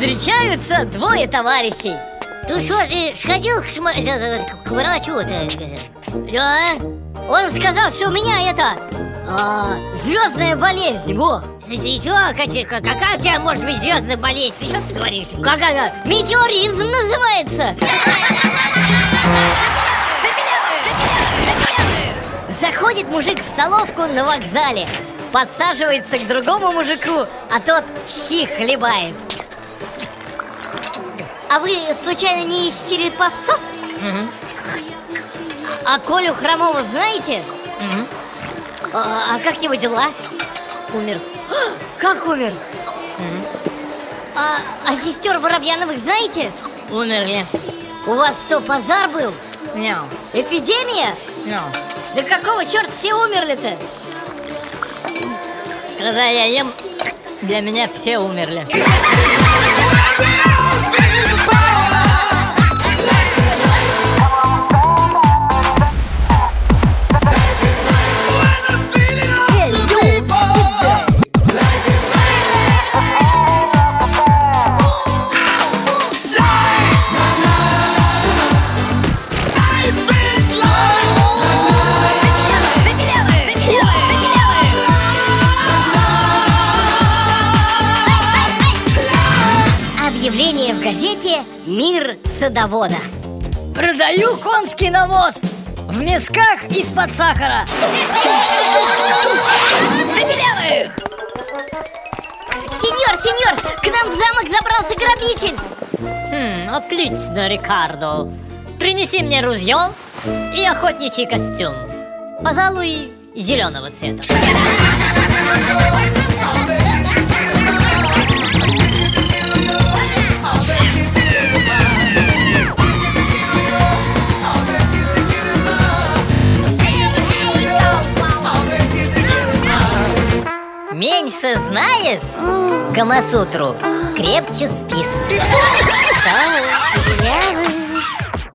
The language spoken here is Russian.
было двое товарищей Ну что, ты сходил к, шма... к врачу-то? Да Он сказал, что у меня это а, Звездная болезнь, во ты, ты чё, какая у тебя может быть звездная болезнь? Ты что ты говоришь? Как она? Метеоризм называется Заходит мужик в столовку на вокзале Подсаживается к другому мужику, а тот щи хлебает А вы, случайно, не из Череповцов? Угу. А Колю Хромова знаете? Угу. А, а как его дела? Умер Как умер? Угу. А, а сестер Воробьяновых знаете? Умерли У вас что, пожар был? No. Эпидемия? No. Да какого черта все умерли-то? Когда я ем, для меня все умерли. Объявление в газете «Мир садовода» Продаю конский навоз в мисках из-под сахара. Забелевых! Сеньор, сеньор, к нам в замок забрался грабитель. Хм, Отлично, Рикардо. Принеси мне ружье и охотничий костюм. Пожалуй, зеленого цвета Меньше знаешь? Камасутру крепче спис